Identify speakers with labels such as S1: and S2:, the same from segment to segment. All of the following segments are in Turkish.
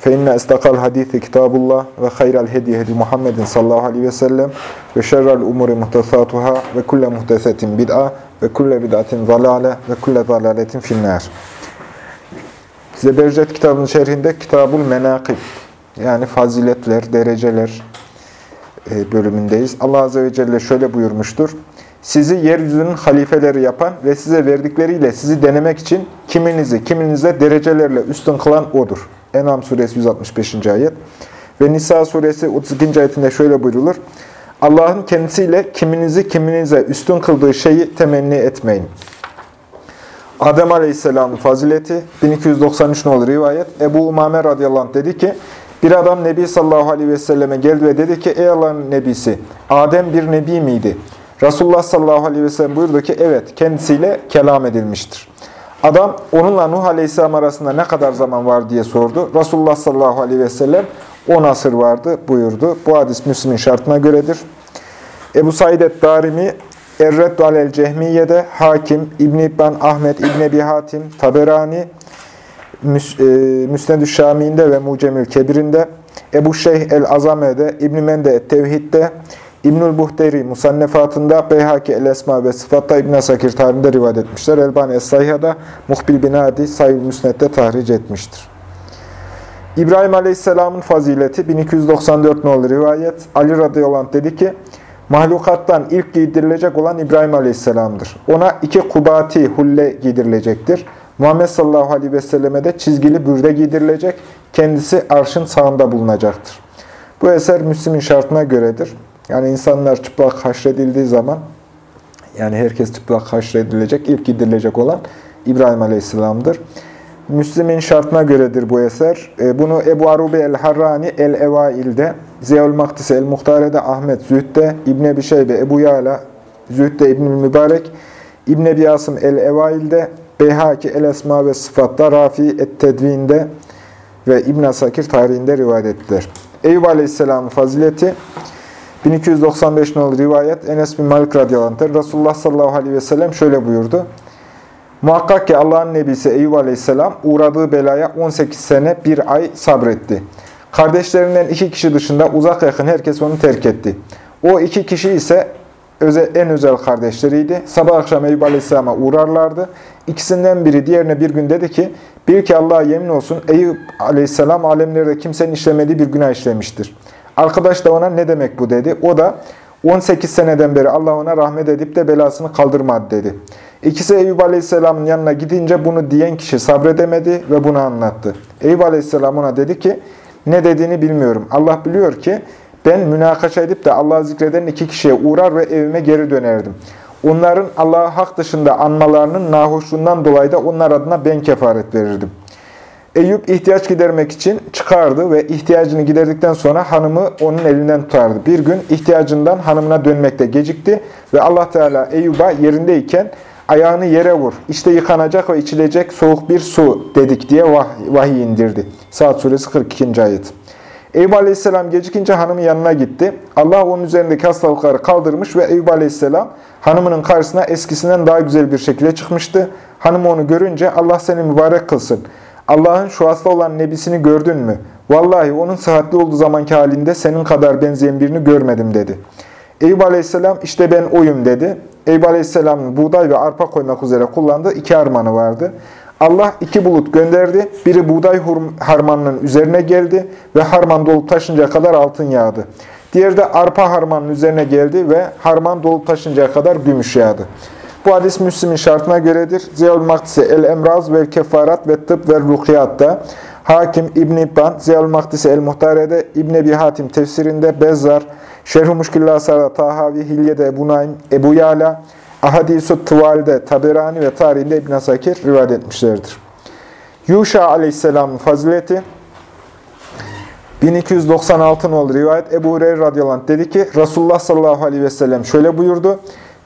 S1: فإن أصدق الحديث كتاب الله وخير الهدي هدي محمد صلى الله عليه وسلم وشر الأمور محدثاتها وكل محدثة بدعة وكل بدعة ضلالة وكل ضلالة في النار. Zebercet kitabının şerhinde Kitabul Menakib yani faziletler, dereceler e, bölümündeyiz. Allah Azze ve Celle şöyle buyurmuştur. Sizi yeryüzünün halifeleri yapan ve size verdikleriyle sizi denemek için kiminizi kiminize derecelerle üstün kılan O'dur. Enam suresi 165. ayet. Ve Nisa suresi 32. ayetinde şöyle buyrulur. Allah'ın kendisiyle kiminizi kiminize üstün kıldığı şeyi temenni etmeyin. Adem Aleyhisselam'ın fazileti 1293 olur rivayet. Ebu Umame radıyallahu anh dedi ki bir adam Nebi sallallahu aleyhi ve selleme geldi ve dedi ki ey Allah'ın nebisi Adem bir nebi miydi? Resulullah sallallahu aleyhi ve sellem buyurdu ki evet kendisiyle kelam edilmiştir. Adam onunla Nuh Aleyhisselam arasında ne kadar zaman var diye sordu. Resulullah sallallahu aleyhi ve sellem 10 asır vardı buyurdu. Bu hadis Müslim'in şartına göredir. Ebu Said et-Darimi Erreddu alel Cehmiye'de Hakim, İbn İbban, Ahmet, İbn Ebi Hatim, Taberani, Müs e, Müsned-ü Şami'inde ve Mucemül Kebir'inde, Ebu Şeyh el-Azame'de, İbn-i Mende et-Tevhid'de, İbnül Buhteri Musannefatında, Beyhaki el-Esma ve Sıfat'ta İbn-i Sakir tarihinde rivayet etmişler. Elbani Es-Sayha'da, Muhbil bin Adi, Sayyid Müsned'de tahric etmiştir. İbrahim Aleyhisselam'ın fazileti 1294 nolu rivayet. Ali radıyallahu anh dedi ki, mahlukattan ilk giydirilecek olan İbrahim Aleyhisselam'dır. Ona iki kubati hulle giydirilecektir. Muhammed sallallahu aleyhi ve selleme de çizgili bürde giydirilecek. Kendisi arşın sağında bulunacaktır. Bu eser Müslim'in şartına göredir. Yani insanlar çıplak haşredildiği zaman, yani herkes çıplak haşredilecek, ilk giydirilecek olan İbrahim Aleyhisselam'dır. Müslim'in şartına göredir bu eser. Bunu Ebu Arubi el-Harrani el-Evail'de, Ziyaül Maktisi el-Muhtare'de, Ahmet Zühd'de, İbn Ebi Şeybe, Ebu Yala, Zühd'de İbn Mübarek, İbn Ebi Asım el-Evail'de, Beyhaki el-Esma ve Sıfat'ta, Rafi et-Tedvin'de ve İbn Asakir tarihinde rivayet ettiler. Eyüp Aleyhisselam'ın fazileti 1295 nolu rivayet Enes bin Malik radıyallahu Resulullah sallallahu aleyhi ve sellem şöyle buyurdu. Muhakkak ki Allah'ın nebisi Eyüp aleyhisselam uğradığı belaya 18 sene bir ay sabretti. Kardeşlerinden iki kişi dışında uzak yakın herkes onu terk etti. O iki kişi ise özel, en özel kardeşleriydi. Sabah akşam Eyüp aleyhisselama uğrarlardı. İkisinden biri diğerine bir gün dedi ki, bil ki Allah'a yemin olsun Eyüp aleyhisselam alemlerde kimsenin işlemediği bir günah işlemiştir. Arkadaş da ona ne demek bu dedi. O da 18 seneden beri Allah ona rahmet edip de belasını kaldırmadı dedi. İkisi Eyüp Aleyhisselam'ın yanına gidince bunu diyen kişi sabredemedi ve bunu anlattı. Eyüp Aleyhisselam ona dedi ki, ne dediğini bilmiyorum. Allah biliyor ki ben münakaşa edip de Allah'ı zikreden iki kişiye uğrar ve evime geri dönerdim. Onların Allah'ı hak dışında anmalarının nahoşluğundan dolayı da onlar adına ben kefaret verirdim. Eyüp ihtiyaç gidermek için çıkardı ve ihtiyacını giderdikten sonra hanımı onun elinden tutardı. Bir gün ihtiyacından hanımına dönmekte gecikti ve Allah Teala Eyüp'a yerindeyken ayağını yere vur, işte yıkanacak ve içilecek soğuk bir su dedik diye vahiy indirdi. Saat suresi 42. ayet. Eyüp Aleyhisselam gecikince hanımın yanına gitti. Allah onun üzerindeki hastalıkları kaldırmış ve Eyüp Aleyhisselam hanımının karşısına eskisinden daha güzel bir şekilde çıkmıştı. Hanım onu görünce Allah seni mübarek kılsın. Allah'ın şu hasta olan nebisini gördün mü? Vallahi onun sıhhatli olduğu zamanki halinde senin kadar benzeyen birini görmedim dedi. Eyüp Aleyhisselam işte ben oyum dedi. Eyüp Aleyhisselam'ın buğday ve arpa koymak üzere kullandığı iki harmanı vardı. Allah iki bulut gönderdi. Biri buğday harmanının üzerine geldi ve harman dolup taşıncaya kadar altın yağdı. Diğeri de arpa harmanın üzerine geldi ve harman dolup taşıncaya kadar gümüş yağdı. Bu hadis Müslim'in şartına göredir. Ziyaül Maktisi El-Emraz ve Kefarat ve Tıp ve Rukiyatta, Hakim İbn İbban, Ziyaül Maktisi El-Muhtare'de, İbn Ebi Hatim tefsirinde, Bezzar, Şerh-i Muşkillah Sarı Tahavi, Hilye'de Ebu Ebu Yala, Ahadis-u Tıval'de, Taberani ve tarihinde İbn Sakir rivayet etmişlerdir. Yuşa Aleyhisselam'ın fazileti 1296 nolu rivayet Ebu Hureyre radıyallahu anh dedi ki Resulullah sallallahu aleyhi ve sellem şöyle buyurdu.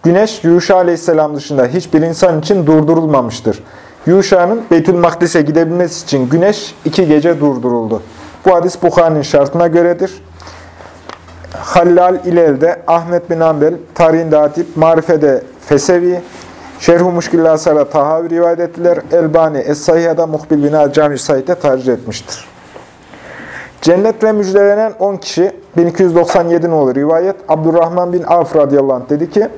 S1: Güneş Yuşa aleyhisselam dışında hiçbir insan için durdurulmamıştır. Yuşa'nın Beytül Makdis'e gidebilmesi için güneş iki gece durduruldu. Bu hadis Bukhari'nin şartına göredir. Hallal İlel'de, Ahmet bin Ambel, Tarihinde Hatip, Marife'de Fesevi, Şerh-u Muşkil Asar'a Tahavi rivayet ettiler. Elbani Es-Sahiha'da Muhbil bin Al-Cami Said'e tercih etmiştir. Cennetle müjdelenen 10 kişi, 1297 olur rivayet, Abdurrahman bin Avf radıyallahu anh dedi ki,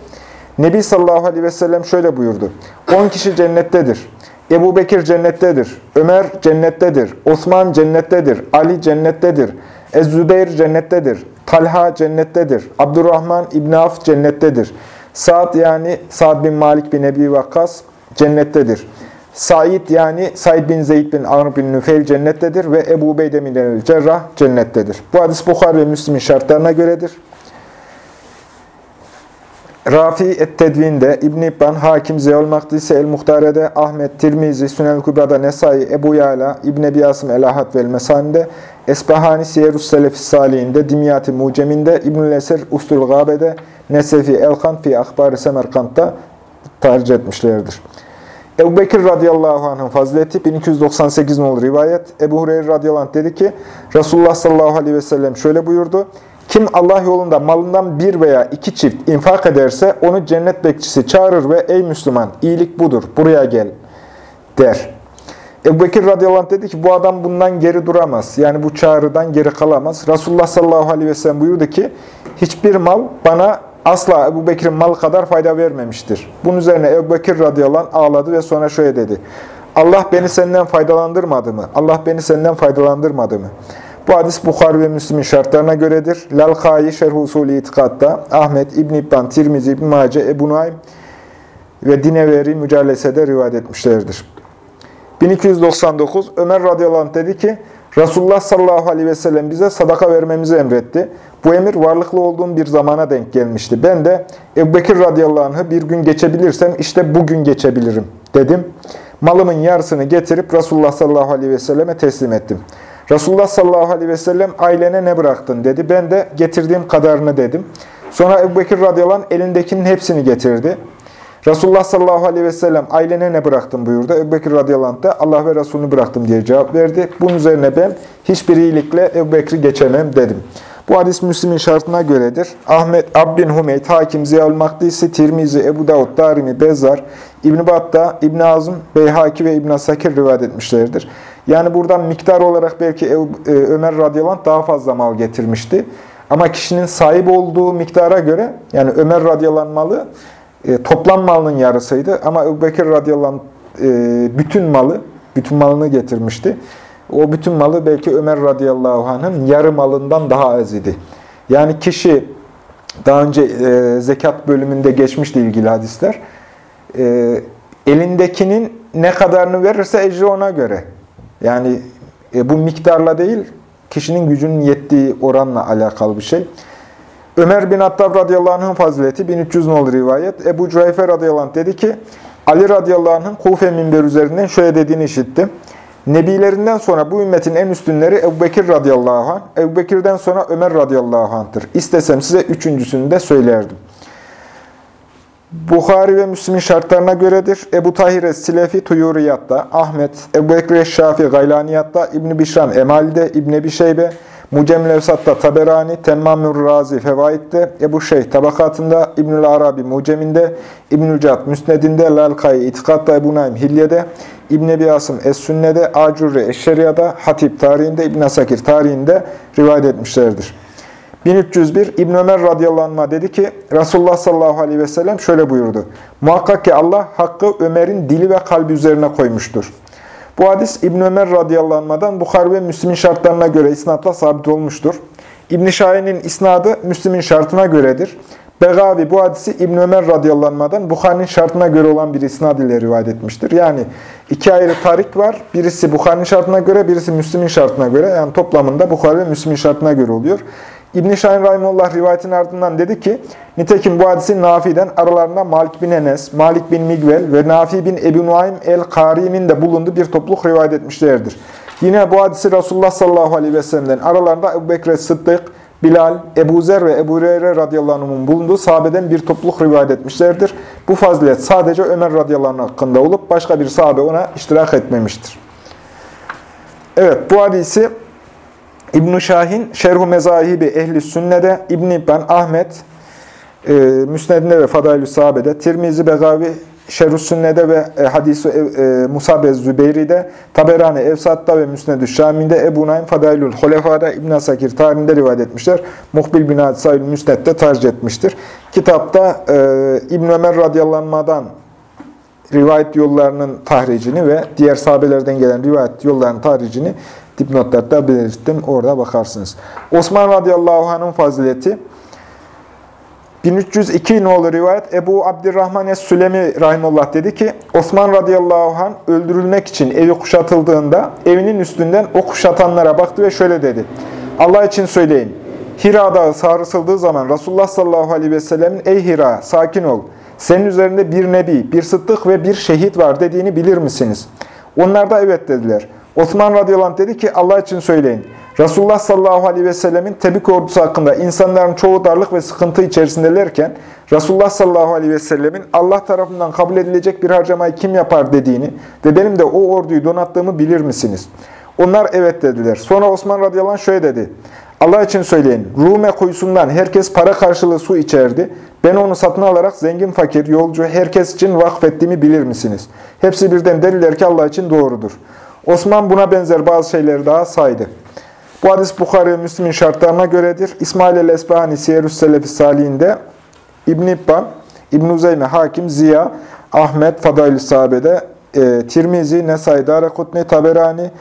S1: Nebi sallallahu aleyhi ve sellem şöyle buyurdu. 10 kişi cennettedir. Ebu Bekir cennettedir. Ömer cennettedir. Osman cennettedir. Ali cennettedir. Ez-Zübeyir cennettedir. Talha cennettedir. Abdurrahman İbn Af cennettedir. Sa'd yani Sa'd bin Malik bin Ebi Vakkas cennettedir. Said yani Said bin Zeyd bin Amr bin Nüfeil cennettedir ve Ebu Beyde bin Cerrah cennettedir. Bu hadis Bukhari ve Müslim'in şartlarına göredir. Rafi et-Tedvin'de, İbn İbban, Hakim, Zeyol Makdisi, El-Muhtare'de, Ahmet, Tirmizi, Sünel Kübra'da, Nesai, Ebu Yala, İbn Ebi Asım, El-Ahad ve El-Mesani'de, Esbahani, Siyerus Selefis Salih'inde, Dimyati Mucem'inde, İbnül Eser, Ustul Gabe'de, Nesefi, Elkan fi Akbari Semerkant'ta tercih etmişlerdir. Ebu Bekir radıyallahu anh'ın fazileti 1298 olur rivayet. Ebu Hureyre radıyallahu anh dedi ki Resulullah sallallahu aleyhi ve sellem şöyle buyurdu. Kim Allah yolunda malından bir veya iki çift infak ederse onu cennet bekçisi çağırır ve ey Müslüman iyilik budur buraya gel der. Ebu Bekir radıyallahu anh dedi ki bu adam bundan geri duramaz. Yani bu çağrıdan geri kalamaz. Resulullah sallallahu aleyhi ve sellem buyurdu ki hiçbir mal bana asla Ebu Bekir'in mal kadar fayda vermemiştir. Bunun üzerine Ebu Bekir radıyallahu anh ağladı ve sonra şöyle dedi. Allah beni senden faydalandırmadı mı? Allah beni senden faydalandırmadı mı? Bu hadis Bukhari ve Müslim'in şartlarına göredir. Lalkai Şerh Usulü İtikad'da Ahmet, İbn İbban, Tirmizi, İbn Mace, Ebu Naim ve Dineveri Mücallesede rivayet etmişlerdir. 1299 Ömer radıyallahu anh dedi ki Resulullah sallallahu aleyhi ve sellem bize sadaka vermemizi emretti. Bu emir varlıklı olduğum bir zamana denk gelmişti. Ben de Ebu Bekir radıyallahu anh'ı bir gün geçebilirsem işte bugün geçebilirim dedim. Malımın yarısını getirip Resulullah sallallahu aleyhi ve selleme teslim ettim. Resulullah sallallahu aleyhi ve sellem ailene ne bıraktın dedi. Ben de getirdiğim kadarını dedim. Sonra Ebu Bekir radıyallahu anh elindekinin hepsini getirdi. Resulullah sallallahu aleyhi ve sellem ailene ne bıraktın buyurdu. Ebu Bekir radıyallahu anh da Allah ve Resulünü bıraktım diye cevap verdi. Bunun üzerine ben hiçbir iyilikle Ebu Bekir'i geçemem dedim. Bu hadis Müslim'in şartına göredir. Ahmet, Abbin Hümeyd, Hakim, Ziyal Makdisi, Tirmizi, Ebu Davud, Darimi, Bezzar, İbn-i Battah, İbn Azım, Beyhaki ve İbn Sakir rivayet etmişlerdir. Yani buradan miktar olarak belki e, Ömer radıyallahu daha fazla mal getirmişti. Ama kişinin sahip olduğu miktara göre, yani Ömer radıyallahu malı e, toplam malının yarısıydı. Ama Ebu Bekir radıyallahu e, bütün malı, bütün malını getirmişti. O bütün malı belki Ömer radıyallahu anh'ın yarı malından daha az idi. Yani kişi daha önce zekat bölümünde geçmişti ilgili hadisler. Elindekinin ne kadarını verirse ecri ona göre. Yani e, bu miktarla değil, kişinin gücünün yettiği oranla alakalı bir şey. Ömer bin Attab radıyallahu anh'ın fazileti 1300 nolu rivayet. Ebu Cüheyfe radıyallahu anh dedi ki, Ali radıyallahu anh'ın Kufe minber üzerinden şöyle dediğini işittim. Nebilerinden sonra bu ümmetin en üstünleri Ebu Bekir radıyallahu anh, Ebu Bekir'den sonra Ömer radıyallahu anh'tır. İstesem size üçüncüsünü de söylerdim. Bukhari ve Müslim'in şartlarına göredir. Ebu Tahir Silefi Tuyuriyat'ta, Ahmet, Ebu Bekir Şafi Gaylaniyat'ta, İbn-i Bişram Emal'de, İbn-i Bişeybe, Mucem Levsat'ta Taberani, Temmamür Razi Fevaid'de, Ebu Şeyh Tabakatında, İbnül Arabi Mucem'inde, İbnül Cad Müsned'inde, Lalkai İtikad'da, Ebu Naim Hilye'de, İbn Ebi Es-Sünne'de, Acurri Eşşeriya'da, Hatip tarihinde, İbn Asakir tarihinde rivayet etmişlerdir. 1301 İbn Ömer radıyallahu dedi ki Resulullah sallallahu aleyhi ve sellem şöyle buyurdu. Muhakkak ki Allah hakkı Ömer'in dili ve kalbi üzerine koymuştur. Bu hadis İbn Ömer radıyallahu anh'dan Bukhari ve Müslim'in şartlarına göre isnatla sabit olmuştur. İbn Şahin'in isnadı Müslim'in şartına göredir. Begavi bu hadisi İbn Ömer radıyallahu anh'dan Bukhari'nin şartına göre olan bir isnad ile rivayet etmiştir. Yani iki ayrı tarik var. Birisi Bukhari'nin şartına göre, birisi Müslim'in şartına göre. Yani toplamında Bukhari ve Müslim'in şartına göre oluyor. İbn-i Şahin Rahimullah rivayetin ardından dedi ki, Nitekim bu hadisi Nafi'den aralarında Malik bin Enes, Malik bin Migvel ve Nafi bin Ebu Nuaym el-Kari'nin de bulunduğu bir topluluk rivayet etmişlerdir. Yine bu hadisi Resulullah sallallahu aleyhi ve sellem'den aralarında Ebu Bekir Sıddık, Bilal, Ebu Zer ve Ebu Hureyre radıyallahu anh'ın bulunduğu sahabeden bir topluluk rivayet etmişlerdir. Bu fazilet sadece Ömer radıyallahu anh hakkında olup başka bir sahabe ona iştirak etmemiştir. Evet bu hadisi İbn Şahin Şerhu Mezahibi Ehli Sünne'de İbn İbn Ahmet e, Müsned'inde ve Fadailü Sahabe'de Tirmizi Begavi Şerhu Sünne'de ve e, Hadis-i e, Musa Bez Zübeyri'de Taberani Evsat'ta ve Müsned-ü Şami'de Ebu Naim Fadailül Hulefa'da İbn Asakir tarihinde rivayet etmişler. Muhbil bin Hadisayül Müsned'de tercih etmiştir. Kitapta e, İbn Ömer radıyallahu rivayet yollarının tahricini ve diğer sahabelerden gelen rivayet yollarının tahricini dipnotlarda belirttim. Orada bakarsınız. Osman radıyallahu anh'ın fazileti 1302 nolu rivayet Ebu Abdurrahman Es-Sülemi Rahimullah dedi ki Osman radıyallahu anh öldürülmek için evi kuşatıldığında evinin üstünden o kuşatanlara baktı ve şöyle dedi. Allah için söyleyin. Hira dağı sarsıldığı zaman Resulullah sallallahu aleyhi ve sellemin ey Hira sakin ol. Senin üzerinde bir nebi, bir sıddık ve bir şehit var dediğini bilir misiniz? Onlar da evet dediler. Osman radıyallahu dedi ki Allah için söyleyin. Resulullah sallallahu aleyhi ve sellemin Tebük ordusu hakkında insanların çoğu darlık ve sıkıntı içerisindelerken Resulullah sallallahu aleyhi ve sellemin Allah tarafından kabul edilecek bir harcamayı kim yapar dediğini ve benim de o orduyu donattığımı bilir misiniz? Onlar evet dediler. Sonra Osman radıyallahu anh şöyle dedi. Allah için söyleyin. Rume kuyusundan herkes para karşılığı su içerdi. Ben onu satın alarak zengin, fakir, yolcu, herkes için vakfettiğimi bilir misiniz? Hepsi birden dediler ki Allah için doğrudur. Osman buna benzer bazı şeyleri daha saydı. Bu hadis Bukhari ve Müslim'in şartlarına göredir. İsmail el-Esbahani Siyer-ü Selefi Salih'inde İbn-i İbban, İbn-i Uzeyme, Hakim, Ziya, Ahmet, Fadail-i Sahabe'de, e, Tirmizi, Nesai, Darekutni, Taberani,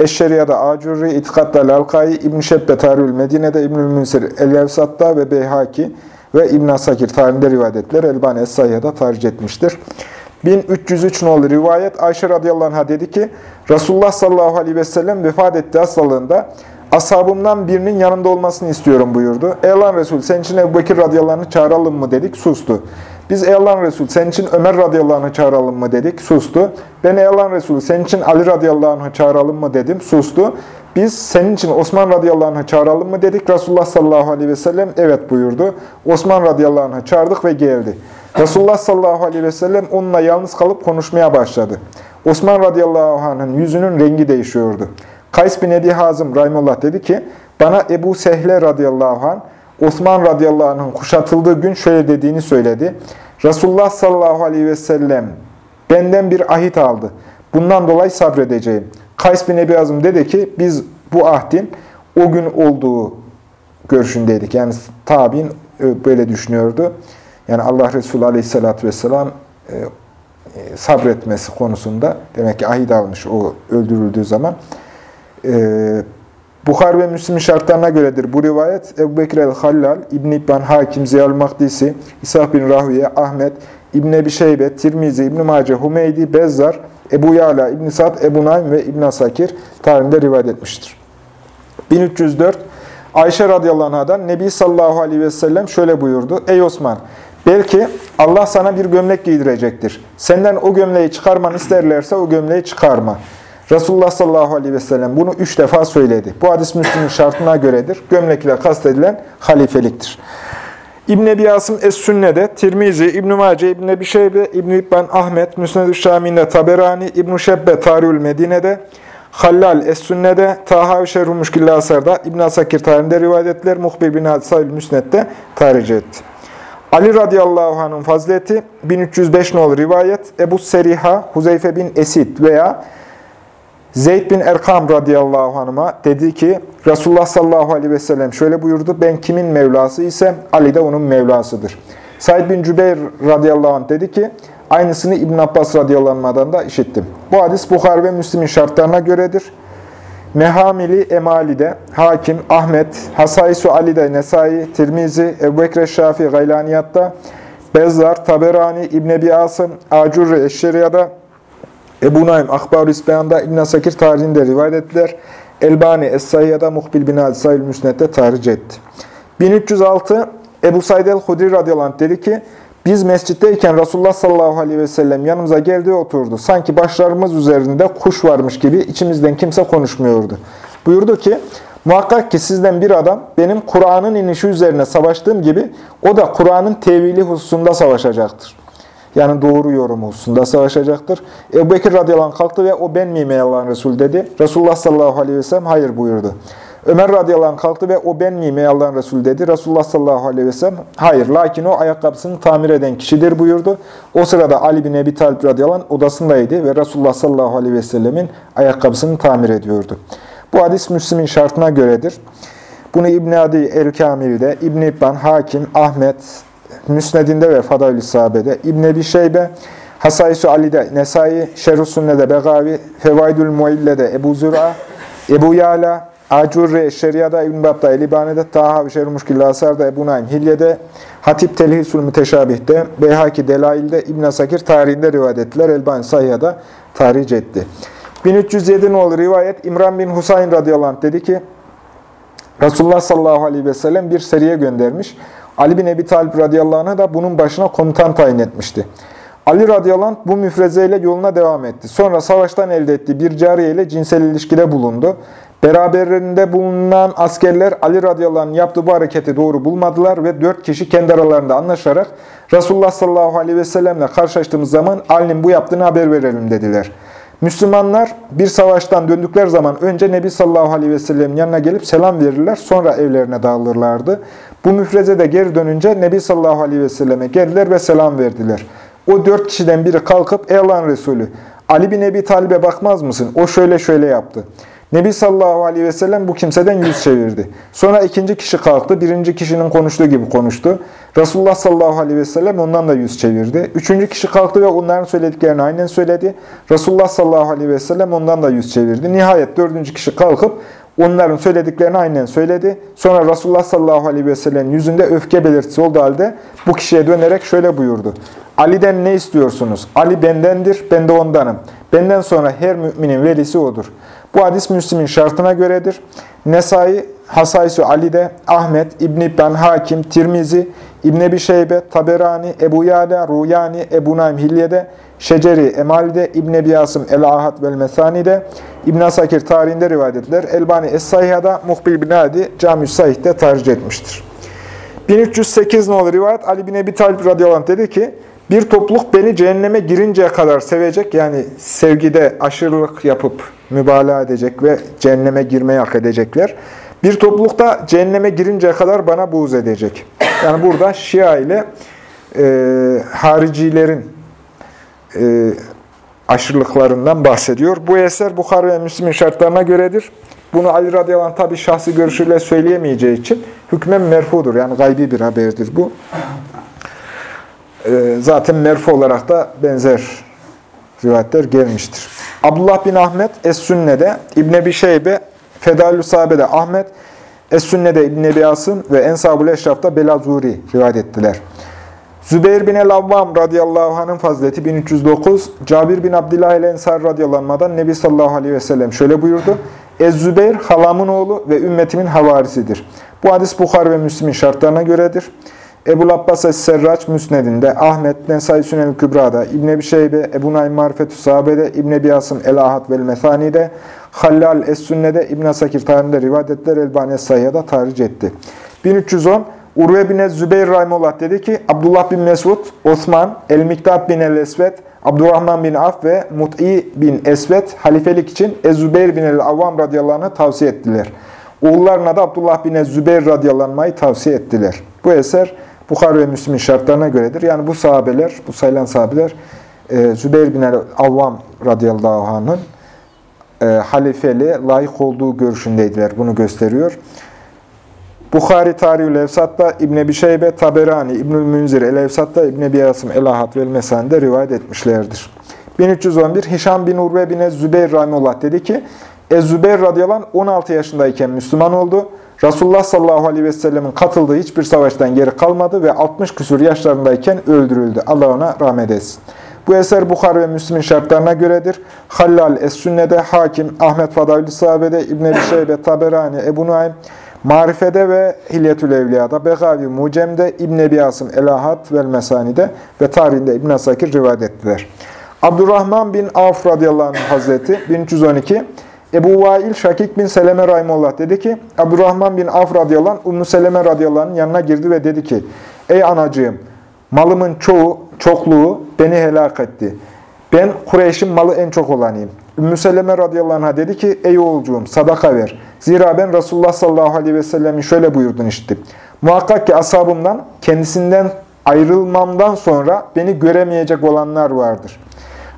S1: Eşşeriya'da Acurri, İtikad'da Lalkai, İbn-i Şebbe Tarihül Medine'de, İbnül Münsir El-Yevsat'ta ve Beyhaki ve İbn Asakir tarihinde rivayet ettiler. Elbani Es-Sayya'da tercih etmiştir. 1303 nolu rivayet Ayşe radıyallahu anh'a dedi ki Resulullah sallallahu aleyhi ve sellem vefat etti hastalığında ashabımdan birinin yanında olmasını istiyorum buyurdu. Ey Allah'ın Resulü senin için Ebu Bekir radıyallahu anh'ı çağıralım mı dedik sustu. Biz ey Allah'ın Resulü senin için Ömer radıyallahu anh'ı çağıralım mı dedik sustu. Ben ey Allah'ın Resulü senin için Ali radıyallahu anh'ı çağıralım mı dedim sustu. Biz senin için Osman radıyallahu anh'ı çağıralım mı dedik. Resulullah sallallahu aleyhi ve sellem evet buyurdu. Osman radıyallahu anh'ı çağırdık ve geldi. Resulullah sallallahu aleyhi ve sellem onunla yalnız kalıp konuşmaya başladı. Osman radıyallahu anh'ın yüzünün rengi değişiyordu. Kays bin Ebi Hazım Rahimullah dedi ki, bana Ebu Sehle radıyallahu anh, Osman radıyallahu anh'ın kuşatıldığı gün şöyle dediğini söyledi. Resulullah sallallahu aleyhi ve sellem benden bir ahit aldı. Bundan dolayı sabredeceğim. Kays bin Ebi Hazım dedi ki, biz bu ahdin o gün olduğu görüşündeydik. Yani tabi'in e, böyle düşünüyordu. Yani Allah Resulü Aleyhisselatü Vesselam e, e, sabretmesi konusunda demek ki ahit almış o öldürüldüğü zaman. E, Bukhar ve Müslim şartlarına göredir bu rivayet. Ebu Bekir el-Hallal, İbn-i İbban Hakim, Ziyal Mahdisi, İsa bin Rahüye, Ahmet, İbn Ebi Şeybe, Tirmizi, İbn Mace, Humeydi, Bezzar, Ebu Yala, İbn Sad, Ebu Naim ve İbn Asakir tarihinde rivayet etmiştir. 1304 Ayşe radıyallahu anh'dan Nebi sallallahu aleyhi ve sellem şöyle buyurdu. Ey Osman! Belki Allah sana bir gömlek giydirecektir. Senden o gömleği çıkarman isterlerse o gömleği çıkarma. Resulullah sallallahu aleyhi ve sellem bunu üç defa söyledi. Bu hadis Müslüm'ün şartına göredir. Gömlekle kastedilen halifeliktir. İbn Ebi Asım Es-Sünne'de, Tirmizi, İbn Mace, İbn Ebi Şeybe, İbn İbban Ahmet, Müsned-i Şami'nde Taberani, İbn Şebbe Tarihül Medine'de, Hallal Es-Sünne'de, Taha-ı Şerhu Müşkilli Asar'da, İbn Asakir tarihinde rivayet ettiler, Muhbir bin Hadisayül Müsned'de tarih etti. Ali radıyallahu anh'ın fazileti 1305 nolu rivayet Ebu Seriha, Huzeyfe bin Esid veya Zeyd bin Erkam radıyallahu anh'a dedi ki Resulullah sallallahu aleyhi ve sellem şöyle buyurdu. Ben kimin Mevlası ise Ali de onun Mevlasıdır. Said bin Cübeyr radıyallahu anh dedi ki aynısını İbn Abbas radıyallahu anh'dan da işittim. Bu hadis Bukhar ve Müslim'in şartlarına göredir. Mehamili Emali'de, Hakim, Ahmet, Hasaisu Ali'de, Nesai, Tirmizi, Ebu Bekir Şafi, Gaylaniyat'ta, Bezzar, Taberani, İbn Ebi Asım, Acurri Eşşeriya'da, Ebu Naim, Akbar-ı İsbeyan'da, İbn Sakir tarihinde rivayet ettiler. Elbani, Es-Sahiyya'da, Muhbil bin Hadisayül Müsned'de tarih etti. 1306, Ebu Said el-Hudri radıyallahu anh dedi ki, biz mescitteyken Resulullah sallallahu aleyhi ve sellem yanımıza geldi oturdu. Sanki başlarımız üzerinde kuş varmış gibi içimizden kimse konuşmuyordu. Buyurdu ki, Muhakkak ki sizden bir adam benim Kur'an'ın inişi üzerine savaştığım gibi o da Kur'an'ın tevili hususunda savaşacaktır. Yani doğru yorum hususunda savaşacaktır. Ebu Bekir radıyallahu anh kalktı ve o ben miyim ey Allah'ın Resulü dedi. Resulullah sallallahu aleyhi ve sellem hayır buyurdu. Ömer radıyallahu anh kalktı ve o ben miyim ey Allah'ın Resulü dedi. Resulullah sallallahu aleyhi ve sellem hayır lakin o ayakkabısını tamir eden kişidir buyurdu. O sırada Ali bin Ebi Talib radıyallahu anh odasındaydı ve Resulullah sallallahu aleyhi ve sellemin ayakkabısını tamir ediyordu. Bu hadis Müslim'in şartına göredir. Bunu İbn-i Adi El-Kamil'de, İbn-i İbban, Hakim, Ahmet, Müsned'inde ve Fadaül-i Sahabe'de, İbn-i Ebi Şeybe, Hasaysu Ali'de, Nesai, Şerh-i Sünne'de, Begavi, Fevaidül Muille'de, Ebu Züra, Ebu Yala, Acurre, Şeria'da, İbn-i Bab'da, Elibane'de, Taha ve Şerh-i Muşkilli Asar'da, Ebu Naim, Hilye'de, Hatip Telhisul Müteşabih'te, Beyhaki Delail'de, İbn-i Sakir tarihinde rivayet ettiler. Elbani Sahiha'da tarih etti. 1307 nolu rivayet İmran bin Husayn radıyallahu dedi ki Resulullah sallallahu aleyhi ve sellem bir seriye göndermiş. Ali bin Ebi Talib radıyallahu da bunun başına komutan tayin etmişti. Ali radıyallahu bu müfrezeyle yoluna devam etti. Sonra savaştan elde ettiği bir cariye ile cinsel ilişkide bulundu. Beraberinde bulunan askerler Ali radıyallahu anh yaptığı bu hareketi doğru bulmadılar ve dört kişi kendi aralarında anlaşarak Resulullah sallallahu aleyhi ve sellemle karşılaştığımız zaman Ali'nin bu yaptığını haber verelim dediler. Müslümanlar bir savaştan döndükleri zaman önce Nebi sallallahu aleyhi ve sellem'in yanına gelip selam verirler, sonra evlerine dağılırlardı. Bu müfreze de geri dönünce Nebi sallallahu aleyhi ve selleme geldiler ve selam verdiler. O dört kişiden biri kalkıp, ey Allah'ın Resulü, Ali bin Ebi Talib'e bakmaz mısın? O şöyle şöyle yaptı. Nebi sallallahu aleyhi ve sellem bu kimseden yüz çevirdi. Sonra ikinci kişi kalktı. Birinci kişinin konuştuğu gibi konuştu. Resulullah sallallahu aleyhi ve sellem ondan da yüz çevirdi. Üçüncü kişi kalktı ve onların söylediklerini aynen söyledi. Resulullah sallallahu aleyhi ve sellem ondan da yüz çevirdi. Nihayet dördüncü kişi kalkıp onların söylediklerini aynen söyledi. Sonra Resulullah sallallahu aleyhi ve sellem'in yüzünde öfke belirtisi olduğu halde bu kişiye dönerek şöyle buyurdu. Ali'den ne istiyorsunuz? Ali bendendir, ben de ondanım. Benden sonra her müminin velisi odur. Bu hadis Müslim'in şartına göredir. Nesai, Hasaysu Ali'de, Ahmet, İbn İbn Hakim, Tirmizi, İbn Ebi Şeybe, Taberani, Ebu Yala, Ruyani, Ebu Naim Hilye'de, Şeceri Emali'de, İbn Ebi Asım El-Ahad vel Mesani'de, İbn Asakir tarihinde rivayet edilir. Elbani Es-Sahiha'da, Muhbil bin Adi, Cami-ü Sahih'te tercih etmiştir. 1308 nolu rivayet Ali bin Ebi Talib radıyallahu anh dedi ki, bir topluluk beni cehenneme girinceye kadar sevecek, yani sevgide aşırılık yapıp mübalağa edecek ve cehenneme girmeyi hak edecekler. Bir topluluk da cehenneme girinceye kadar bana buğz edecek. Yani burada Şia ile e, haricilerin e, aşırılıklarından bahsediyor. Bu eser Bukhara ve Müslim'in şartlarına göredir. Bunu Ali radıyallahu anh tabi şahsi görüşüyle söyleyemeyeceği için hükmen merfudur. Yani gaybi bir haberdir bu. E, zaten merfu olarak da benzer rivayetler gelmiştir. Abdullah bin Ahmet Es-Sünne'de, İbn Ebi Şeybe, Fedalü Sahabe'de Ahmet, Es-Sünne'de İbn Ebi Asım ve Ensab-ül Eşraf'ta Belazuri rivayet ettiler. Zübeyir bin el-Avvam radıyallahu anh'ın fazileti 1309, Cabir bin Abdillah ile Ensar radıyallahu Nebi sallallahu aleyhi ve sellem şöyle buyurdu. Ez-Zübeyir halamın oğlu ve ümmetimin havarisidir. Bu hadis Bukhar ve Müslim'in şartlarına göredir. Ebu Abbas Es-Serraç Müsned'inde, Ahmet, Nesai Sünel Kübra'da, İbn Ebi Şeybe, Ebu Naim Marifetü Sahabe'de, İbn Ebi Asım El-Ahad vel Mesani'de, Hallal Es-Sünne'de, İbn Asakir tarihinde rivayet ettiler, Elbani Es-Sayya'da tarih etti. 1310 Urve bin Zübeyir Rahimullah dedi ki, Abdullah bin Mesud, Osman, El-Miktat bin El-Esvet, Abdurrahman bin Af ve Mut'i bin Esvet halifelik için Ez-Zübeyir bin El-Avvam radıyallahu tavsiye ettiler. Oğullarına da Abdullah bin Ez-Zübeyir radıyallahu tavsiye ettiler. Bu eser Bukhara ve Müslim'in şartlarına göredir. Yani bu sahabeler, bu sayılan sahabeler e, Zübeyir bin Avvam radıyallahu anh'ın e, halifeli, layık olduğu görüşündeydiler. Bunu gösteriyor. Bukhari Tarihül Evsat'ta İbn Ebi Şeybe, Taberani, İbnül Münzir El-Evsat'ta İbn Ebi Asım El-Ahad ve El-Mesan'da rivayet etmişlerdir. 1311 Hişam bin Urve bin Ez-Zübeyir Rahimullah dedi ki, Ez-Zübeyir radıyallahu anh 16 yaşındayken Müslüman oldu. Resulullah sallallahu aleyhi ve sellemin katıldığı hiçbir savaştan geri kalmadı ve 60 küsur yaşlarındayken öldürüldü. Allah ona rahmet etsin. Bu eser Bukhara ve Müslim'in şartlarına göredir. Hallal Es-Sünne'de, Hakim, Ahmet Fadavli Sahabe'de, İbn-i Ebi Şeybe, Taberani, Ebu Nuaym, Marife'de ve Hilyetül Evliya'da, Begavi Mucem'de, İbn Ebi Asım El-Ahad vel Mesani'de ve tarihinde İbn Asakir rivayet ettiler. Abdurrahman bin Avf radıyallahu anh hazreti 1312 Ebu Vail Şakik bin Seleme Rahimullah dedi ki, Abdurrahman bin Af radıyallahu anh, Ummu Seleme radıyallahu yanına girdi ve dedi ki, Ey anacığım, malımın çoğu, çokluğu beni helak etti. Ben Kureyş'in malı en çok olanıyım. Ümmü Seleme radıyallahu anh'a dedi ki, Ey oğulcuğum sadaka ver. Zira ben Resulullah sallallahu aleyhi ve sellemin şöyle buyurdun işittim. Muhakkak ki ashabımdan, kendisinden ayrılmamdan sonra beni göremeyecek olanlar vardır.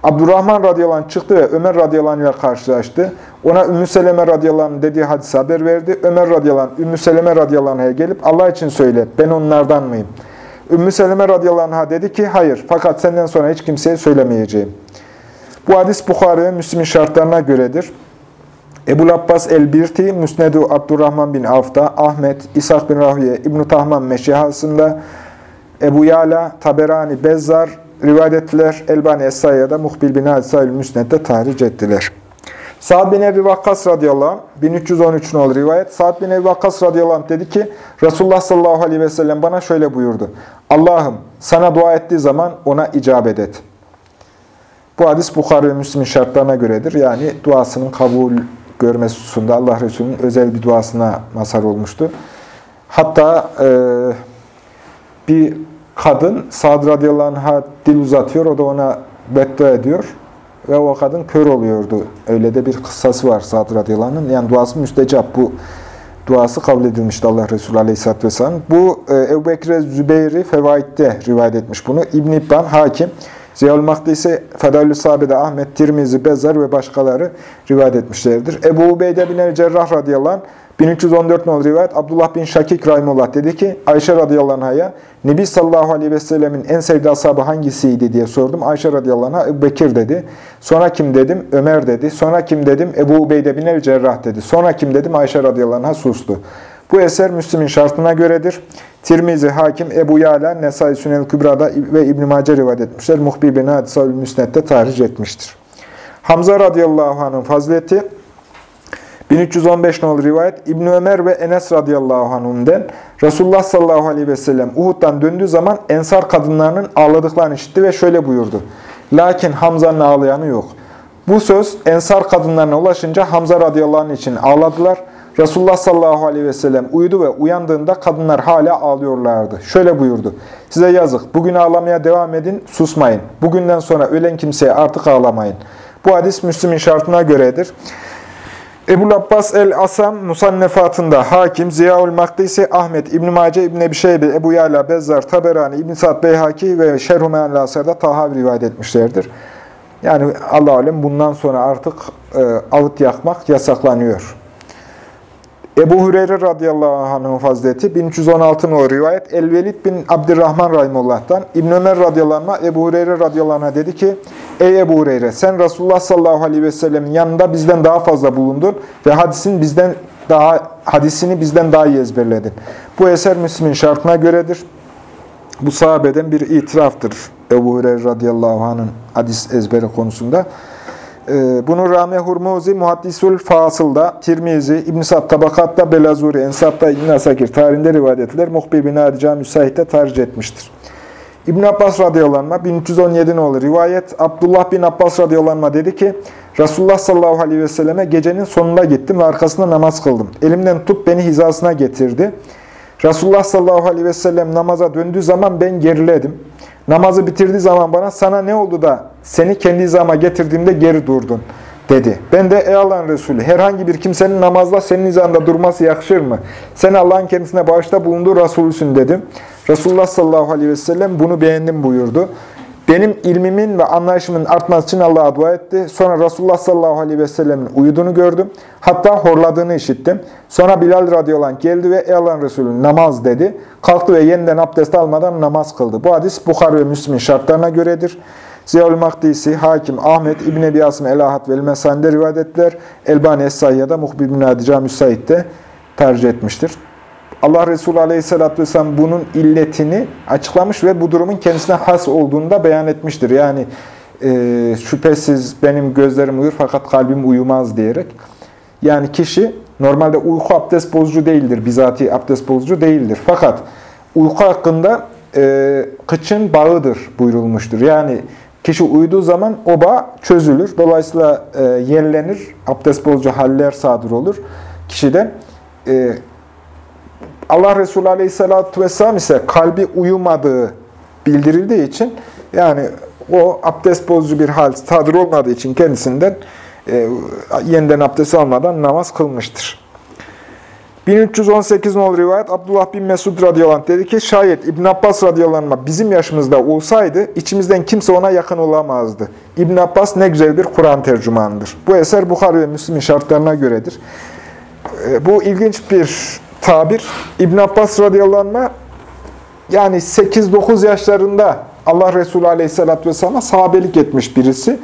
S1: Abdurrahman radıyallahu anh çıktı ve Ömer radıyallahu ile karşılaştı. Ona Ümmü Seleme radıyallahu anh dediği hadisi haber verdi. Ömer radıyallahu anh Ümmü Seleme radıyallahu anh'a gelip Allah için söyle ben onlardan mıyım? Ümmü Seleme radıyallahu anh'a dedi ki hayır fakat senden sonra hiç kimseye söylemeyeceğim. Bu hadis Bukhari ve Müslim'in şartlarına göredir. Ebu Abbas el-Birti, Müsnedu Abdurrahman bin Avf'ta, Ahmet, İshak bin Rahüye, İbn-i Tahman Meşihasında, Ebu Yala, Taberani, Bezzar rivayet ettiler. Elbani Es-Sayya'da Muhbil bin Hadisayül Müsned'de tahric ettiler. Sa'd bin Ebi Vakkas radıyallahu anh, 1313 nolu rivayet. Sa'd bin Ebi Vakkas radıyallahu anh dedi ki, Resulullah sallallahu aleyhi ve sellem bana şöyle buyurdu. Allah'ım sana dua ettiği zaman ona icabet et. Bu hadis Bukhari ve Müslim'in şartlarına göredir. Yani duasının kabul görmesi hususunda Allah Resulü'nün özel bir duasına mazhar olmuştu. Hatta e, bir kadın Sa'd radıyallahu anh'a dil uzatıyor, o da ona beddua ediyor ve o kadın kör oluyordu. Öyle de bir kıssası var Sa'd radıyallahu anh'ın. Yani duası müstecap. Bu duası kabul edilmişti Allah Resulü aleyhisselatü vesselam. Bu e, Ebu Bekir Zübeyri Fevaid'de rivayet etmiş bunu. İbn-i İbban, Hakim, Ziyaül Makdisi, Fedalü Sahabe'de Ahmet, Tirmizi, Bezzar ve başkaları rivayet etmişlerdir. Ebu Ubeyde bin el-Cerrah radıyallahu anh, 1314 nol rivayet Abdullah bin Şakik Rahimullah dedi ki Ayşe radıyallahu anh'a Nebi sallallahu aleyhi ve sellemin en sevdiği ashabı hangisiydi diye sordum. Ayşe radıyallahu anh'a Bekir dedi. Sonra kim dedim? Ömer dedi. Sonra kim dedim? Ebu Ubeyde bin el-Cerrah dedi. Sonra kim dedim? Ayşe radıyallahu anh'a sustu. Bu eser Müslim'in şartına göredir. Tirmizi, Hakim, Ebu Yala, Nesai Sünel Kübra'da ve İbn-i Mace rivayet etmişler. Muhbir bin Hadisavül Müsned'de tahric etmiştir. Hamza radıyallahu anh'ın fazileti 1315 nolu rivayet İbn Ömer ve Enes radıyallahu anhum'den Resulullah sallallahu aleyhi ve sellem Uhud'dan döndüğü zaman ensar kadınlarının ağladıklarını işitti ve şöyle buyurdu. Lakin Hamza'nın ağlayanı yok. Bu söz ensar kadınlarına ulaşınca Hamza radıyallahu anh için ağladılar. Resulullah sallallahu aleyhi ve sellem uyudu ve uyandığında kadınlar hala ağlıyorlardı. Şöyle buyurdu. Size yazık. Bugün ağlamaya devam edin, susmayın. Bugünden sonra ölen kimseye artık ağlamayın. Bu hadis Müslüm'ün şartına göredir. Ebu Abbas el-Asam Musannefatında Hakim, Ziyaül Makdisi, Ahmet, İbn-i Mace, İbn-i Ebu Yala, Bezzar, Taberani, İbn-i Sa'd Beyhaki ve Şerh-ü Me'an Lasar'da rivayet etmişlerdir. Yani Allah alem bundan sonra artık e, ağıt yakmak yasaklanıyor. Ebu Hureyre radıyallahu anh'ın fazileti 1316 o rivayet El-Velid bin Abdurrahman rahimullah'tan İbn Ömer radıyallahu anh Ebu Hureyre radıyallahu anh dedi ki Ey Ebu Hureyre sen Resulullah sallallahu aleyhi ve sellemin yanında bizden daha fazla bulundun ve hadisin bizden daha hadisini bizden daha iyi ezberledin. Bu eser Müslim'in şartına göredir. Bu sahabeden bir itiraftır Ebu Hureyre radıyallahu anh'ın hadis ezberi konusunda. Bunu Rame Hurmuzi Muhaddisul Fasıl'da, Tirmizi, İbn-i Sad Tabakat'ta, Belazuri, Ensab'da İbn-i Asakir tarihinde rivayet edilir. Muhbir bin Adica Müsahit'te tercih etmiştir. İbn Abbas radıyallahu anh, 1317 olur rivayet. Abdullah bin Abbas radıyallahu dedi ki, Resulullah sallallahu aleyhi ve selleme gecenin sonunda gittim ve arkasında namaz kıldım. Elimden tut beni hizasına getirdi. Resulullah sallallahu aleyhi ve sellem namaza döndüğü zaman ben geriledim. Namazı bitirdiği zaman bana sana ne oldu da seni kendi hizama getirdiğimde geri durdun dedi. Ben de ey Allah'ın Resulü herhangi bir kimsenin namazla senin hizanda durması yakışır mı? Sen Allah'ın kendisine bağışta bulunduğu Resulüsün dedim. Resulullah sallallahu aleyhi ve sellem bunu beğendim buyurdu. Benim ilmimin ve anlayışımın artması için Allah'a dua etti. Sonra Resulullah sallallahu aleyhi ve sellemin uyuduğunu gördüm. Hatta horladığını işittim. Sonra Bilal radıyallahu anh geldi ve ey Allah'ın Resulü namaz dedi. Kalktı ve yeniden abdest almadan namaz kıldı. Bu hadis Bukhari ve Müslim'in şartlarına göredir. Ziyaül Makdisi, Hakim, Ahmet, İbn Ebi Asım, Elahat ve El-Mesan'de rivayet ettiler. Elbani Es-Sayya'da Muhbir bin Adica Müsait'te tercih etmiştir. Allah Resulü Aleyhisselatü Vesselam bunun illetini açıklamış ve bu durumun kendisine has olduğunu da beyan etmiştir. Yani e, şüphesiz benim gözlerim uyur fakat kalbim uyumaz diyerek. Yani kişi normalde uyku abdest bozucu değildir, bizatihi abdest bozucu değildir. Fakat uyku hakkında e, kıçın bağıdır buyurulmuştur. Yani Kişi uyuduğu zaman oba çözülür. Dolayısıyla e, yenilenir. Abdest bozucu haller sadır olur. Kişide e, Allah Resulü Aleyhisselatü Vesselam ise kalbi uyumadığı bildirildiği için yani o abdest bozucu bir hal sadır olmadığı için kendisinden e, yeniden abdest almadan namaz kılmıştır. 1318 nol rivayet Abdullah bin Mesud radıyallahu anh dedi ki şayet İbn Abbas radıyallahu anh bizim yaşımızda olsaydı içimizden kimse ona yakın olamazdı. İbn Abbas ne güzel bir Kur'an tercümanıdır. Bu eser Bukhari ve Müslim'in şartlarına göredir. E, bu ilginç bir tabir. İbn Abbas radıyallahu anh yani 8-9 yaşlarında Allah Resulü aleyhissalatü vesselam'a sahabelik etmiş birisi.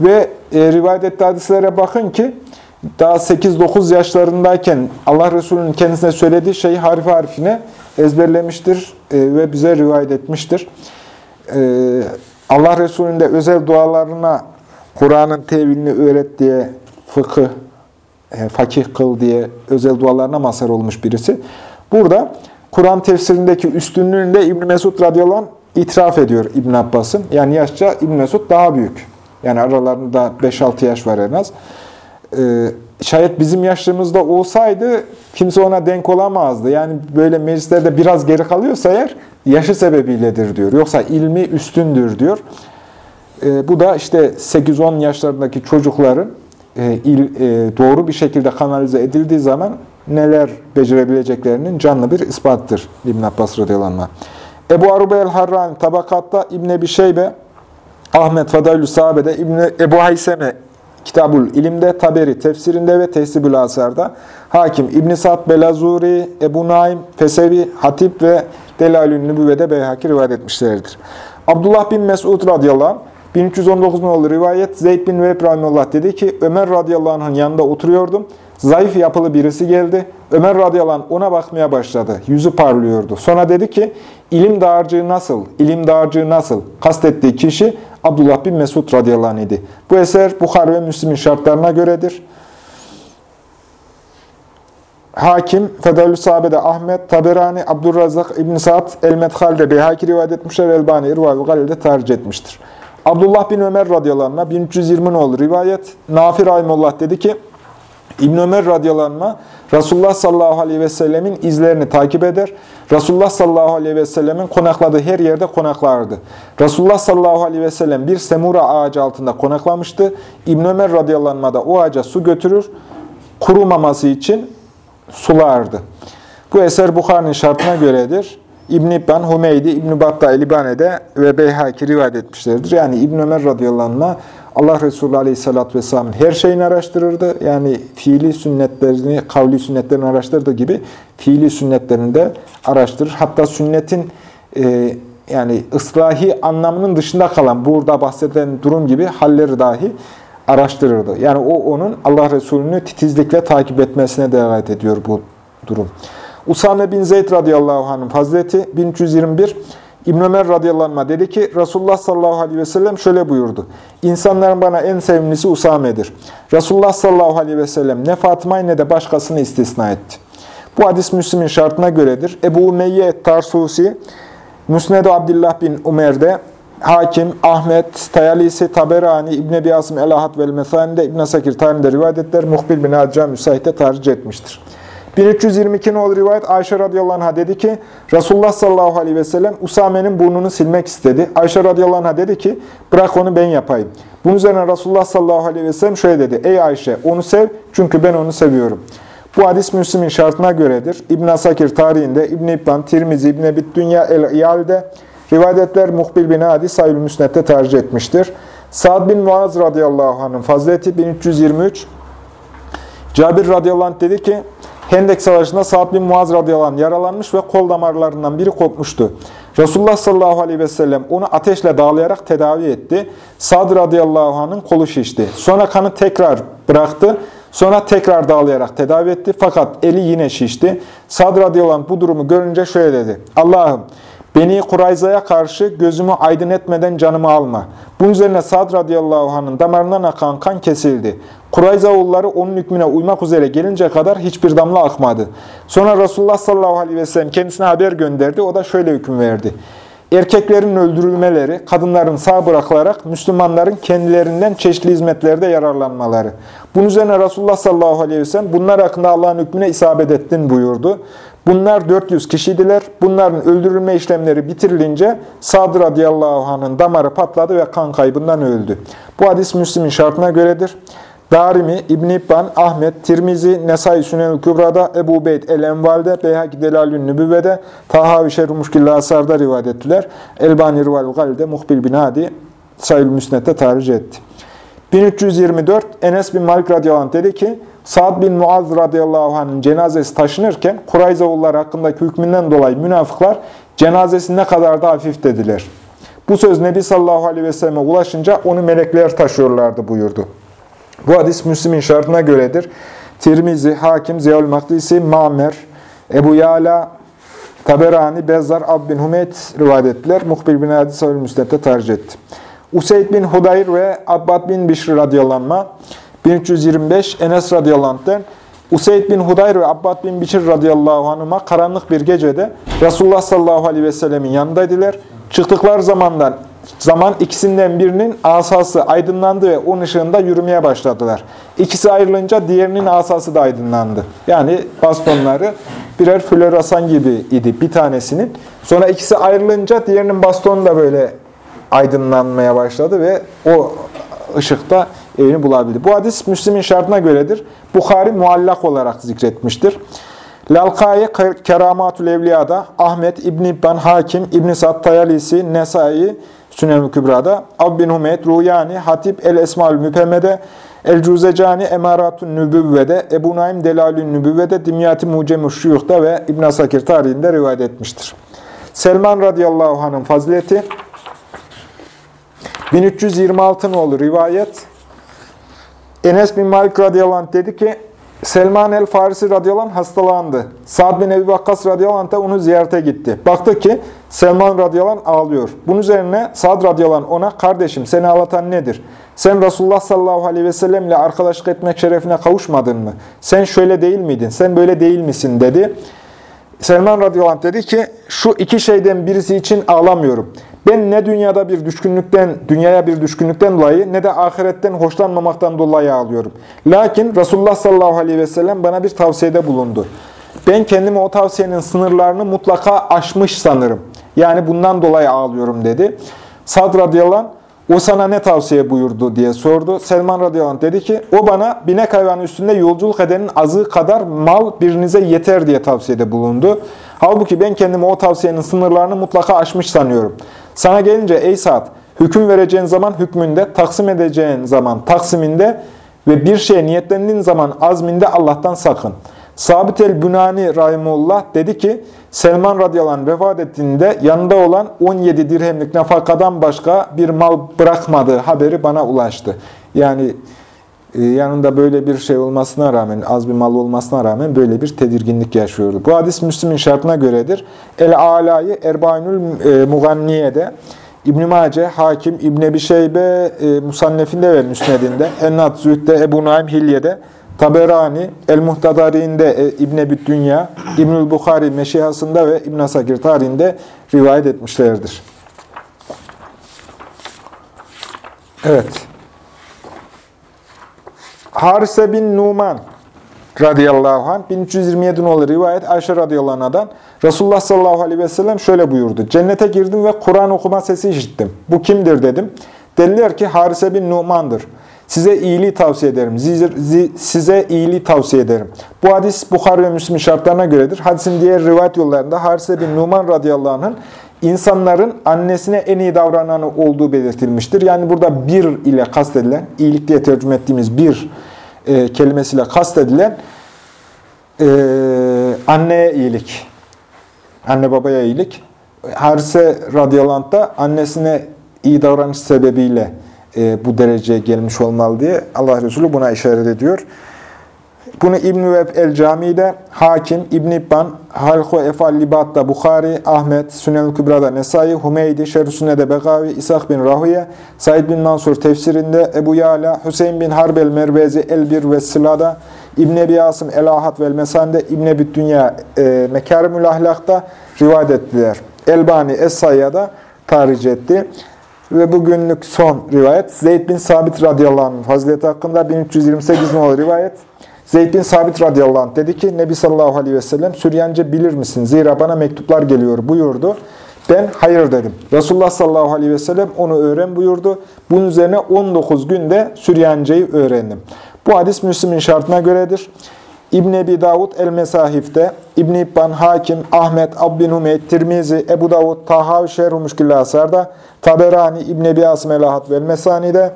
S1: Ve e, rivayet ettiği hadislere bakın ki daha 8-9 yaşlarındayken Allah Resulü'nün kendisine söylediği şeyi harfi harfine ezberlemiştir e, ve bize rivayet etmiştir. E, Allah Resulü'nün de özel dualarına Kur'an'ın tevilini öğret diye fıkıh, fakih kıl diye özel dualarına mazhar olmuş birisi. Burada Kur'an tefsirindeki üstünlüğünü de İbn Mesud radıyallahu anh itiraf ediyor İbn Abbas'ın. Yani yaşça İbn Mesud daha büyük. Yani aralarında 5-6 yaş var en az. Ee, şayet bizim yaşlarımızda olsaydı kimse ona denk olamazdı. Yani böyle meclislerde biraz geri kalıyorsa eğer yaşı sebebiyledir diyor. Yoksa ilmi üstündür diyor. Ee, bu da işte 8-10 yaşlarındaki çocukların e, il, e, doğru bir şekilde kanalize edildiği zaman neler becerebileceklerinin canlı bir ispattır İbn Abbas radıyallahu anh. Ebu Arube el-Harrani tabakatta İbn Ebi Şeybe, Ahmet Fadailü Sahabe'de, İbn Ebu Hayseme Kitabul İlim'de, Taberi tefsirinde ve Tehsibül Asar'da, Hakim İbn Sa'd Belazuri, Ebu Naim, Fesevi, Hatip ve Delalül Nübüvve'de Beyhaki rivayet etmişlerdir. Abdullah bin Mesud radıyallahu anh, 1319 nolu rivayet Zeyd bin Vehb Rahimullah dedi ki Ömer radıyallahu anh'ın yanında oturuyordum. Zayıf yapılı birisi geldi. Ömer radıyallahu anh ona bakmaya başladı. Yüzü parlıyordu. Sonra dedi ki ilim dağarcığı nasıl? İlim dağarcığı nasıl? Kastettiği kişi Abdullah bin Mesud radıyallahu anh idi. Bu eser Bukhar ve Müslim'in şartlarına göredir. Hakim, Fedalü Sahabe'de Ahmet, Taberani, Abdurrazak, İbn Sa'd, El-Medhal'de Beyhaki rivayet etmişler, Elbani, İrval Galil'de tercih etmiştir. Abdullah bin Ömer radıyallahu anh, 1320 nolu rivayet, Nafi Rahimullah dedi ki, İbn Ömer radıyallahu anh, Resulullah sallallahu aleyhi ve sellemin izlerini takip eder. Resulullah sallallahu aleyhi ve sellemin konakladığı her yerde konaklardı. Resulullah sallallahu aleyhi ve sellem bir semura ağacı altında konaklamıştı. İbn Ömer radıyallahu anh da o ağaca su götürür, kurumaması için sulardı. Bu eser Bukhari'nin şartına göredir. İbn-i İbban, Hümeydi, İbn-i Battah, Elibane'de ve Beyhaki rivayet etmişlerdir. Yani İbn Ömer radıyallahu anh Allah Resulü aleyhissalatü vesselamın her şeyini araştırırdı. Yani fiili sünnetlerini, kavli sünnetlerini araştırdığı gibi fiili sünnetlerini de araştırır. Hatta sünnetin e, yani ıslahi anlamının dışında kalan, burada bahsedilen durum gibi halleri dahi araştırırdı. Yani o onun Allah Resulü'nü titizlikle takip etmesine delalet ediyor bu durum. Usame bin Zeyd radıyallahu anh'ın fazileti 1321 İbn Ömer radıyallahu dedi ki Resulullah sallallahu aleyhi ve sellem şöyle buyurdu. İnsanların bana en sevimlisi Usame'dir. Resulullah sallallahu aleyhi ve sellem ne Fatıma'yı ne de başkasını istisna etti. Bu hadis Müslim'in şartına göredir. Ebu Umeyye Tarsusi, Müsned Abdullah bin Umer'de, Hakim, Ahmet, Tayalisi, Taberani, İbn Ebi Asım El-Ahad ve El-Mesani'de, İbn Sakir tarihinde rivayet ettiler. Muhbil bin Hacca müsaite tercih etmiştir. 1322 nolu rivayet Ayşe radıyallahu anh'a dedi ki Resulullah sallallahu aleyhi ve sellem Usame'nin burnunu silmek istedi. Ayşe radıyallahu anh'a dedi ki bırak onu ben yapayım. Bunun üzerine Resulullah sallallahu aleyhi ve sellem şöyle dedi. Ey Ayşe onu sev çünkü ben onu seviyorum. Bu hadis Müslim'in şartına göredir. İbn Asakir tarihinde, İbn İbban, Tirmizi, İbn Ebit Dünya el-İyal'de rivayetler Muhbil bin Adi Sayül Müsnet'te tercih etmiştir. Sa'd bin Muaz radıyallahu anh'ın fazileti 1323. Cabir radıyallahu anh dedi ki Hendek Savaşı'nda Sa'd bin Muaz radıyallahu yaralanmış ve kol damarlarından biri kopmuştu. Resulullah sallallahu aleyhi ve sellem onu ateşle dağlayarak tedavi etti. Sa'd radıyallahu anh'ın kolu şişti. Sonra kanı tekrar bıraktı. Sonra tekrar dağlayarak tedavi etti. Fakat eli yine şişti. Sa'd radıyallahu anh bu durumu görünce şöyle dedi. Allah'ım Beni Kurayza'ya karşı gözümü aydın etmeden canımı alma. Bunun üzerine Sa'd radıyallahu anh'ın damarından akan kan kesildi. Kurayza oğulları onun hükmüne uymak üzere gelince kadar hiçbir damla akmadı. Sonra Resulullah sallallahu aleyhi ve sellem kendisine haber gönderdi. O da şöyle hüküm verdi. erkeklerin öldürülmeleri, kadınların sağ bırakılarak Müslümanların kendilerinden çeşitli hizmetlerde yararlanmaları. Bunun üzerine Resulullah sallallahu aleyhi ve sellem bunlar hakkında Allah'ın hükmüne isabet ettin buyurdu. Bunlar 400 kişiydiler. Bunların öldürülme işlemleri bitirilince Sad radıyallahu anh'ın damarı patladı ve kan kaybından öldü. Bu hadis Müslim'in şartına göredir. Darimi, İbn İbban, Ahmet, Tirmizi, Nesai Sünel Kübra'da, Ebu Beyd el-Enval'de, Beyhaki Delalün Nübüvve'de, Tahavi Şerh-i Muşkil Asar'da rivayet ettiler. Elbani Rival Gal'de, Muhbil bin Hadi, Sayül Müsnet'te tarih etti. 1324 Enes bin Malik radıyallahu anh dedi ki, Sa'd bin Muaz radıyallahu anh'ın cenazesi taşınırken Kurayza oğulları hakkındaki hükmünden dolayı münafıklar cenazesi ne kadar da hafif dediler. Bu söz Nebi sallallahu aleyhi ve selleme ulaşınca onu melekler taşıyorlardı buyurdu. Bu hadis Müslim'in şartına göredir. Tirmizi, Hakim, Ziyal Makdisi, Mamer, Ebu Yala, Taberani, Bezzar, Ab bin Hümeyt rivayet ettiler. Muhbir bin Hadis Savül Müsnet'te tercih etti. Useyd bin Hudayr ve Abbad bin Bişr radıyallahu 1325 Enes radıyallahu anh'ten Useyd bin Hudayr ve Abbad bin Bişr radıyallahu anh'a karanlık bir gecede Resulullah sallallahu aleyhi ve sellemin yanındaydılar. Çıktıkları zamandan zaman ikisinden birinin asası aydınlandı ve onun ışığında yürümeye başladılar. İkisi ayrılınca diğerinin asası da aydınlandı. Yani bastonları birer floresan gibi idi bir tanesinin. Sonra ikisi ayrılınca diğerinin bastonu da böyle aydınlanmaya başladı ve o ışıkta evini bulabildi. Bu hadis Müslim'in şartına göredir. Bukhari muallak olarak zikretmiştir. Lalkai Keramatül Evliya'da Ahmet İbn İbban Hakim İbn Sa'd Tayalisi Nesai Sünen-i Kübra'da Ab bin Hümeyt Ruyani Hatip El Esmaül Müpemme'de El Cuzecani Emaratun Nübüvve'de Ebu Naim Delalün Nübüvve'de Dimyati Mucem-i Şuyuh'da ve İbn Asakir tarihinde rivayet etmiştir. Selman radıyallahu anh'ın fazileti 1326 nolu rivayet Enes bin Malik radıyallahu anh dedi ki Selman el-Farisi radıyallahu anh hastalandı. Sa'd bin Ebi Vakkas radıyallahu anh da onu ziyarete gitti. Baktı ki Selman radıyallahu anh ağlıyor. Bunun üzerine Sa'd radıyallahu anh ona kardeşim seni ağlatan nedir? Sen Resulullah sallallahu aleyhi ve sellem ile arkadaşlık etmek şerefine kavuşmadın mı? Sen şöyle değil miydin? Sen böyle değil misin? dedi. Selman radıyallahu anh dedi ki şu iki şeyden birisi için ağlamıyorum. Ben ne dünyada bir düşkünlükten, dünyaya bir düşkünlükten dolayı ne de ahiretten hoşlanmamaktan dolayı ağlıyorum. Lakin Resulullah sallallahu aleyhi ve sellem bana bir tavsiyede bulundu. Ben kendimi o tavsiyenin sınırlarını mutlaka aşmış sanırım. Yani bundan dolayı ağlıyorum dedi. Sad radıyallahu anh, o sana ne tavsiye buyurdu diye sordu. Selman radıyallahu anh dedi ki, o bana binek hayvanı üstünde yolculuk edenin azı kadar mal birinize yeter diye tavsiyede bulundu. Halbuki ben kendimi o tavsiyenin sınırlarını mutlaka aşmış sanıyorum. Sana gelince ey Sa'd, hüküm vereceğin zaman hükmünde, taksim edeceğin zaman taksiminde ve bir şeye niyetlendiğin zaman azminde Allah'tan sakın. Sabit el-Bünani Rahimullah dedi ki, Selman radıyallahu anh vefat ettiğinde yanında olan 17 dirhemlik nafakadan başka bir mal bırakmadığı haberi bana ulaştı. Yani yanında böyle bir şey olmasına rağmen, az bir mal olmasına rağmen böyle bir tedirginlik yaşıyordu. Bu hadis Müslüm'ün şartına göredir. El-Ala'yı Erbainül e, Muganniye'de, İbn-i Mace, Hakim, İbn-i Ebi Şeybe, e, Musannef'inde ve Müsned'inde, Ennat Zühd'de, Ebu Naim Hilye'de, Taberani, El-Muhtadari'inde İbn-i Ebi Dünya, İbnül Bukhari Meşihasında ve İbn-i Asakir tarihinde rivayet etmişlerdir. Evet. Harise bin Numan radıyallahu anh 1327 nolu rivayet Ayşe radıyallahu anh'dan Resulullah sallallahu aleyhi ve sellem şöyle buyurdu. Cennete girdim ve Kur'an okuma sesi işittim. Bu kimdir dedim. Dediler ki Harise bin Numan'dır. Size iyiliği tavsiye ederim. Size iyiliği tavsiye ederim. Bu hadis Bukhar ve Müslim şartlarına göredir. Hadisin diğer rivayet yollarında Harise bin Numan radıyallahu anh'ın insanların annesine en iyi davrananı olduğu belirtilmiştir. Yani burada bir ile kastedilen, iyilik diye tercüme ettiğimiz bir e, kelimesiyle kastedilen e, anneye iyilik. Anne babaya iyilik. Harise radıyallahu da annesine iyi davranış sebebiyle e, bu dereceye gelmiş olmalı diye Allah Resulü buna işaret ediyor. Bunu İbn-i Veb el-Cami'de, Hakim, İbn-i İbban, Halku Efal Libat'ta Bukhari, Ahmet, Sünnel Kübra'da Nesai, Humeydi, Şerh-i Sünne'de Begavi, İshak bin Rahuye, Said bin Mansur tefsirinde, Ebu Yala, Hüseyin bin Harbel Mervezi El-Bir ve Sıla'da, İbn Ebi Asım El-Ahat ve El-Mesan'de, İbn Ebi Dünya e, Mekarimül Ahlak'ta rivayet ettiler. Elbani Es-Sayya'da tahric etti. Ve bugünlük son rivayet Zeyd bin Sabit radıyallahu anh fazileti hakkında 1328 numaralı rivayet. Zeyd bin Sabit radıyallahu anh dedi ki Nebi sallallahu aleyhi ve sellem Süryance bilir misin? Zira bana mektuplar geliyor buyurdu. Ben hayır dedim. Resulullah sallallahu aleyhi ve sellem onu öğren buyurdu. Bunun üzerine 19 günde Süryance'yi öğrendim. Bu hadis Müslim'in şartına göredir. İbn Ebi Davud el-Mesahif'te, İbn İbban, Hakim, Ahmet, Abbin Hümeyd, Tirmizi, Ebu Davud, Tahav, Şerh-i Asar'da, Taberani, İbn Ebi Asım el-Ahat ve el-Mesani'de,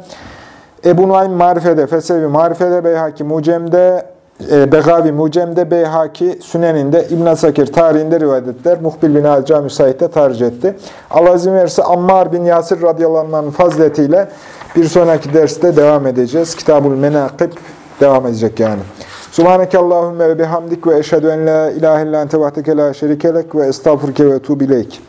S1: Ebu Nuaym Marife'de, Fesevi Marife'de, Beyhaki Mucem'de, e, Begavi Mucem'de, Beyhaki Sünen'inde, İbn Sakir tarihinde rivayet ettiler. Muhbil bin Alca müsaitte tercih etti. Allah izin verirse Ammar bin Yasir radıyallahu anh'ın faziletiyle bir sonraki derste devam edeceğiz. Kitabul Menakib devam edecek yani. Subhaneke Allahümme ve bihamdik ve eşhedü en la ilahe illan tevahdeke la şerikelek ve estağfurke ve tuğbileyk.